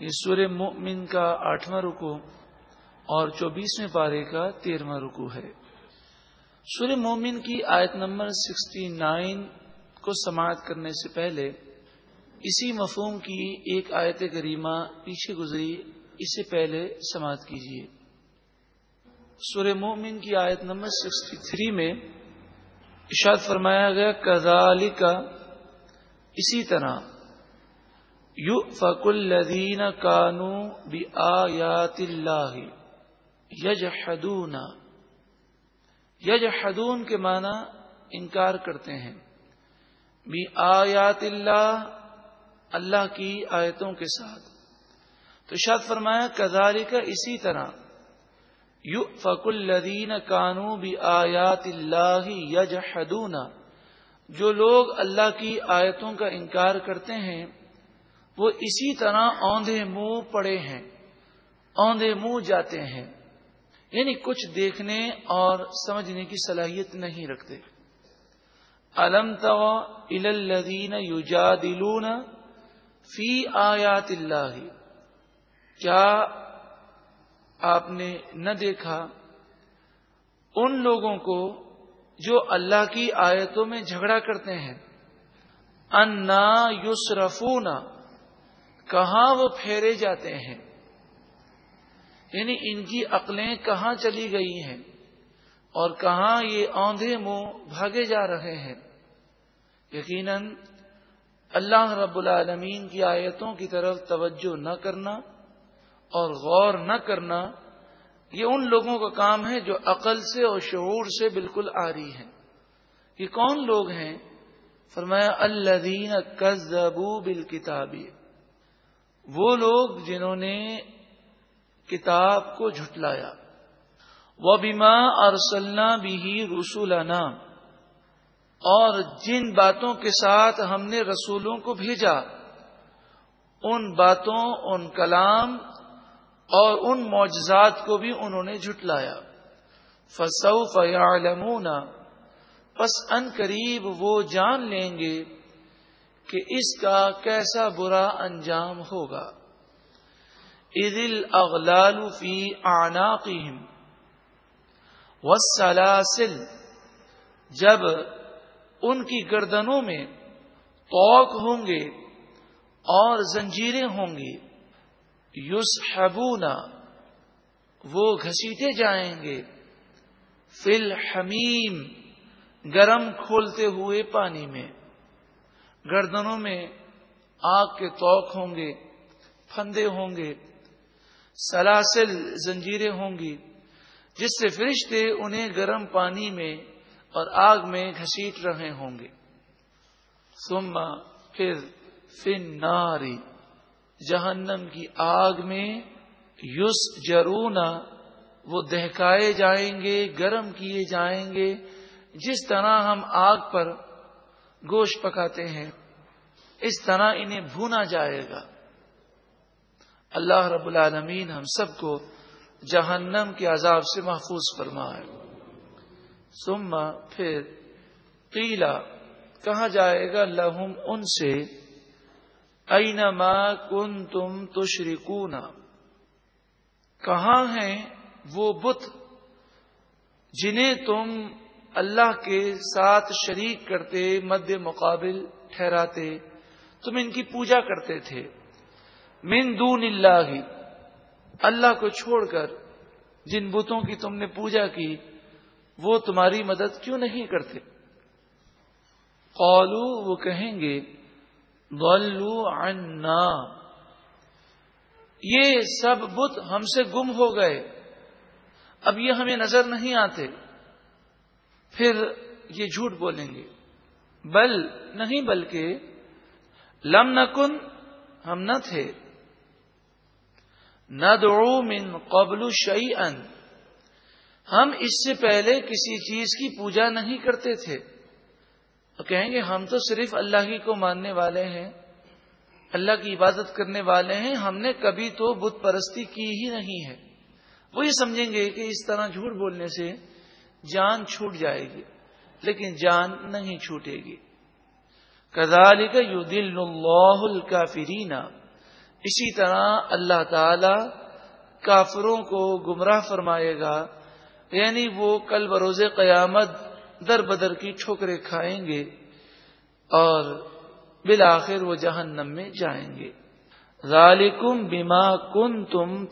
یہ سورہ مؤمن کا آٹھواں رکو اور چوبیسویں پارے کا تیرواں رکو ہے۔ سورہ مومن کی آیت نمبر سکسٹی نائن کو سماعت کرنے سے پہلے اسی مفہوم کی ایک آیت کریمہ پیچھے گزری، اسے پہلے سماعت کیجیے سورہ مومن کی آیت نمبر سکسٹی تھری میں اشاد فرمایا گیا کزال کا اسی طرح یو فک الدین کانو بھی آیات اللہ یج حدون یج حدون کے معنی انکار کرتے ہیں۔ بھی آیات اللہ اللہ کی آیتوں کے ساتھ۔ تو شاد فرمایا کزاری کا اسی طرح یو فک الدین کانو بھی آیات اللہ یج جو لوگ اللہ کی آیتوں کا انکار کرتے ہیں وہ اسی طرح اوندے منہ پڑے ہیں اوندے منہ جاتے ہیں۔ یعنی کچھ دیکھنے اور سمجھنے کی صلاحیت نہیں رکھتے۔ الم الدین یوجا دلون فی آیات اللہ۔ کیا آپ نے نہ دیکھا ان لوگوں کو جو اللہ کی آیتوں میں جھگڑا کرتے ہیں؟ انا یسرفون کہاں وہ پھیرے جاتے ہیں؟ یعنی ان کی عقلیں کہاں چلی گئی ہیں؟ اور کہاں یہ آندھے منہ بھاگے جا رہے ہیں؟ یقیناً اللہ رب العالمین کی آیتوں کی طرف توجہ نہ کرنا اور غور نہ کرنا یہ ان لوگوں کا کام ہے جو عقل سے اور شعور سے بالکل آ رہی ہے یہ کون لوگ ہیں؟ فرمایا اللہ دین کزبو بال وہ لوگ جنہوں نے کتاب کو جھٹلایا۔ وہ بیما ارسلنا بھی رسولنا اور جن باتوں کے ساتھ ہم نے رسولوں کو بھیجا، ان باتوں، ان کلام اور ان معجزات کو بھی انہوں نے جھٹلایا۔ فسو فیالمون پس ان قریب وہ جان لیں گے۔ کہ اس کا کیسا برا انجام ہوگا۔ عید اغلال فی آناقہم والسلاسل، جب ان کی گردنوں میں توق ہوں گے اور زنجیریں ہوں گی یوس وہ گھسیٹے جائیں گے۔ فل حمیم گرم کھولتے ہوئے پانی میں۔ گردنوں میں آگ کے توق ہوں گے، پھندے ہوں گے، سلاسل زنجیریں ہوں گی، جس سے فرشتے انہیں گرم پانی میں اور آگ میں گھسیٹ رہے ہوں گے۔ سما پھر فن ناری جہنم کی آگ میں یس جرونا وہ دہکائے جائیں گے، گرم کیے جائیں گے، جس طرح ہم آگ پر گوشت پکاتے ہیں، اس طرح انہیں بھونا جائے گا۔ اللہ رب العالمین ہم سب کو جہنم کے عذاب سے محفوظ فرمائے۔ سما پھر قیلا کہا جائے گا لہم ان سے اینما کن تم تشریکون کہاں ہیں وہ بت جنہیں تم اللہ کے ساتھ شریک کرتے، مد مقابل ٹھہراتے، تم ان کی پوجا کرتے تھے۔ من دون اللہ اللہ کو چھوڑ کر جن بتوں کی تم نے پوجا کی، وہ تمہاری مدد کیوں نہیں کرتے؟ قالو وہ کہیں گے غلو عنا۔ یہ سب بت ہم سے گم ہو گئے۔ اب یہ ہمیں نظر نہیں آتے۔ پھر یہ جھوٹ بولیں گے۔ بل نہیں بلکہ لم نکن ہم نہ تھے۔ نہ دو من قبل شعی ان ہم اس سے پہلے کسی چیز کی پوجا نہیں کرتے تھے۔ تو کہیں گے ہم تو صرف اللہ ہی کو ماننے والے ہیں۔ اللہ کی عبادت کرنے والے ہیں۔ ہم نے کبھی تو بت پرستی کی ہی نہیں ہے۔ وہ یہ سمجھیں گے کہ اس طرح جھوٹ بولنے سے جان چھوٹ جائے گی، لیکن جان نہیں چھوٹے گی۔ کزال کا یو دل اللہ اسی طرح اللہ تعالی کافروں کو گمراہ فرمائے گا یعنی وہ کل بروز قیامت در بدر کی ٹھوکرے کھائیں گے اور بالآخر وہ جہنم میں جائیں گے۔ ذالکم بما کن تم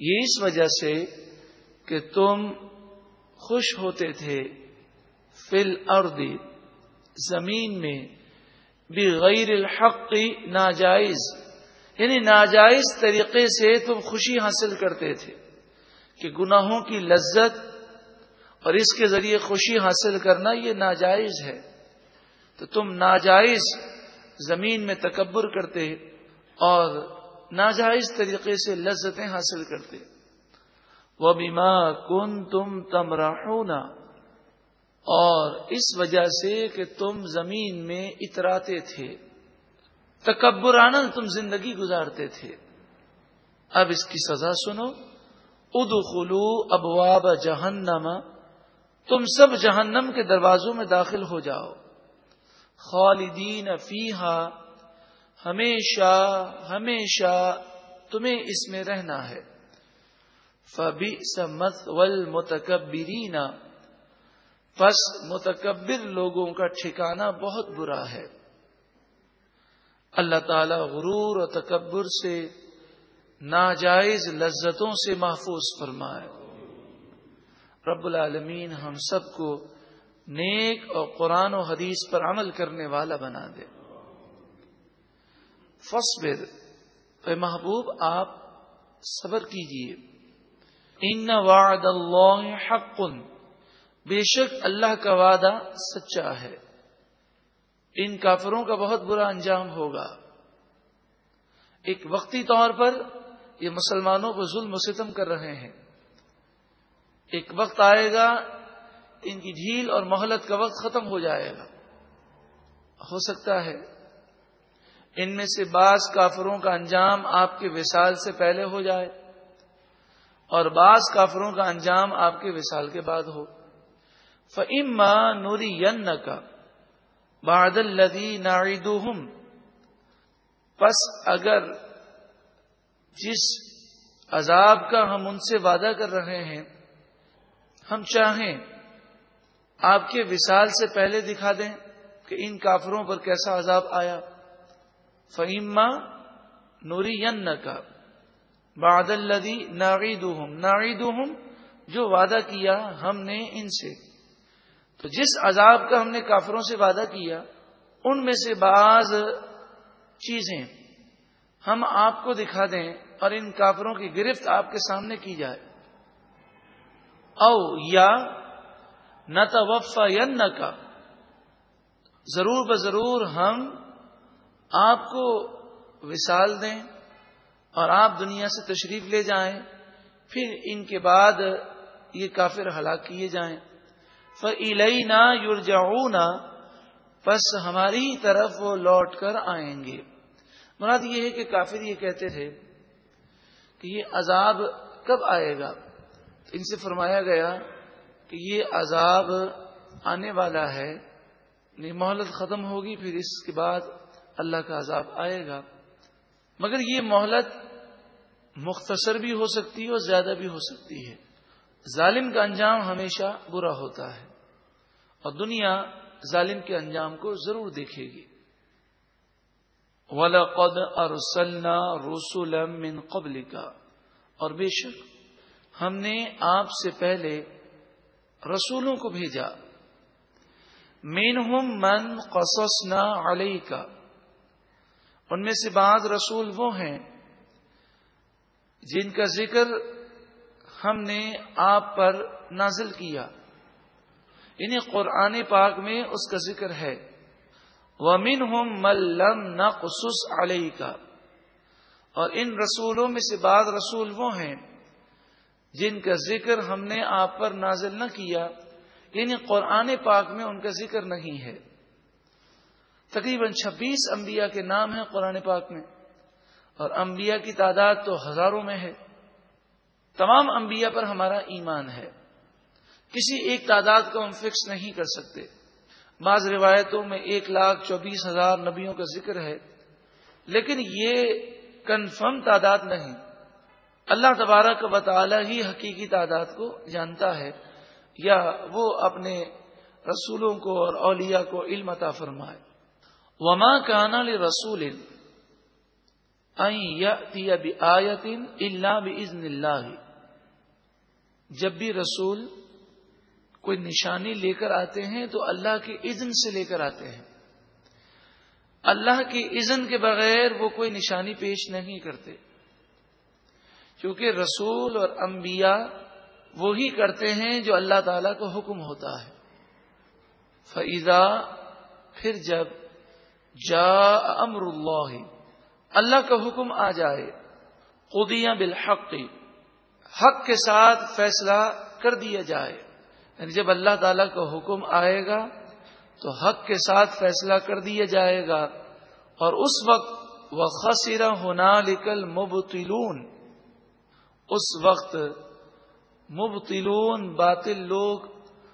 یہ اس وجہ سے کہ تم خوش ہوتے تھے فل ارد زمین میں بغیر الحق ناجائز یعنی ناجائز طریقے سے تم خوشی حاصل کرتے تھے کہ گناہوں کی لذت اور اس کے ذریعے خوشی حاصل کرنا یہ ناجائز ہے۔ تو تم ناجائز زمین میں تکبر کرتے اور ناجائز طریقے سے لذتیں حاصل کرتے۔ وہ بیما کن تم تم اور اس وجہ سے کہ تم زمین میں اتراتے تھے تکبرانہ تم زندگی گزارتے تھے۔ اب اس کی سزا سنو۔ ادخلو ابواب جہنم۔ تم سب جہنم کے دروازوں میں داخل ہو جاؤ۔ خالدین فیحا ہمیشہ ہمیشہ تمہیں اس میں رہنا ہے۔ فبی سمت ول پس متکبر لوگوں کا ٹھکانہ بہت برا ہے۔ اللہ تعالی غرور و تکبر سے ناجائز لذتوں سے محفوظ فرمائے۔ رب العالمین ہم سب کو نیک اور قرآن و حدیث پر عمل کرنے والا بنا دے۔ فصبر اے محبوب، آپ صبر کیجیے۔ ان وعد اللہ حق۔ بے شک اللہ کا وعدہ سچا ہے۔ ان کافروں کا بہت برا انجام ہوگا۔ ایک وقتی طور پر یہ مسلمانوں کو ظلم و ستم کر رہے ہیں۔ ایک وقت آئے گا، ان کی ڈھیل اور مہلت کا وقت ختم ہو جائے گا۔ ہو سکتا ہے۔ ان میں سے بعض کافروں کا انجام آپ کے وصال سے پہلے ہو جائے۔ اور بعض کافروں کا انجام آپ کے وصال کے بعد ہو۔ فعما نوری ین کا بادل لدی ناڑید پس اگر جس عذاب کا ہم ان سے وعدہ کر رہے ہیں، ہم چاہیں آپ کے وصال سے پہلے دکھا دیں کہ ان کافروں پر کیسا عذاب آیا۔ فعما نوری ین کا بادل لدی ناڑید ناڑید جو وعدہ کیا ہم نے ان سے۔ تو جس عذاب کا ہم نے کافروں سے وعدہ کیا، ان میں سے بعض چیزیں ہم آپ کو دکھا دیں اور ان کافروں کی گرفت آپ کے سامنے کی جائے۔ او یا نہ توفا یا نہ کا ضرور بضرور ہم آپ کو وسال دیں۔ اور آپ دنیا سے تشریف لے جائیں، پھر ان کے بعد یہ کافر ہلاک کیے جائیں۔ فعلینا یورجاؤنا بس ہماری طرف وہ لوٹ کر آئیں گے۔ مراد یہ ہے کہ کافر یہ کہتے تھے کہ یہ عذاب کب آئے گا؟ ان سے فرمایا گیا کہ یہ عذاب آنے والا ہے یعنی مہلت ختم ہوگی، پھر اس کے بعد اللہ کا عذاب آئے گا۔ مگر یہ مہلت مختصر بھی ہو سکتی ہے اور زیادہ بھی ہو سکتی ہے۔ ظالم کا انجام ہمیشہ برا ہوتا ہے۔ اور دنیا ظالم کے انجام کو ضرور دیکھے گی۔ ولاقد ارسلنا رسول من قبل کا اور بے شک ہم نے آپ سے پہلے رسولوں کو بھیجا۔ مین من قصصنا علیہ کا ان میں سے بعض رسول وہ ہیں جن کا ذکر ہم نے آپ پر نازل کیا۔ یعنی قرآن پاک میں اس کا ذکر ہے۔ ومن ہوں ملم نہ خصوص علیہ کا اور ان رسولوں میں سے بعض رسول وہ ہیں جن کا ذکر ہم نے آپ پر نازل نہ کیا۔ یعنی قرآن پاک میں ان کا ذکر نہیں ہے۔ تقریباً چھبیس انبیاء کے نام ہیں قرآن پاک میں۔ اور انبیاء کی تعداد تو ہزاروں میں ہے۔ تمام انبیاء پر ہمارا ایمان ہے۔ کسی ایک تعداد کو ہم فکس نہیں کر سکتے۔ بعض روایتوں میں ایک لاکھ چوبیس ہزار نبیوں کا ذکر ہے۔ لیکن یہ کنفرم تعداد نہیں۔ اللہ تبارک و تعالی ہی حقیقی تعداد کو جانتا ہے۔ یا وہ اپنے رسولوں کو اور اولیاء کو علم عطا فرمائے۔ وما کانا رسول آیتن اللہ بزن اللہ جب بھی رسول کوئی نشانی لے کر آتے ہیں تو اللہ کے اذن سے لے کر آتے ہیں۔ اللہ کی اذن کے بغیر وہ کوئی نشانی پیش نہیں کرتے۔ کیونکہ رسول اور انبیاء وہی کرتے ہیں جو اللہ تعالی کو حکم ہوتا ہے۔ فیضا پھر جب جا امر اللہ اللہ کا حکم آ جائے۔ خودیاں بالحق، حق کے ساتھ فیصلہ کر دیا جائے۔ یعنی جب اللہ تعالی کا حکم آئے گا، تو حق کے ساتھ فیصلہ کر دیا جائے گا۔ اور اس وقت وہ خصرہ ہونا لکل مبتلون اس وقت مبتلون باطل لوگ،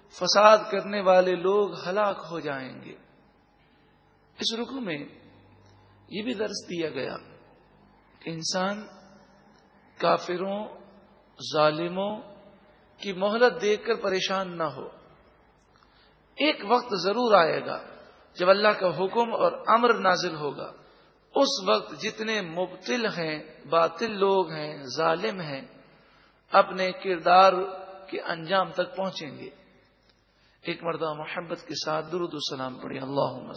فساد کرنے والے لوگ ہلاک ہو جائیں گے۔ اس رکو میں یہ بھی درس دیا گیا کہ انسان کافروں، ظالموں کی مہلت دیکھ کر پریشان نہ ہو۔ ایک وقت ضرور آئے گا جب اللہ کا حکم اور امر نازل ہوگا۔ اس وقت جتنے مبتل ہیں، باطل لوگ ہیں، ظالم ہیں، اپنے کردار کے انجام تک پہنچیں گے۔ ایک مرتبہ محبت کے ساتھ درود السلام پڑھی اللہ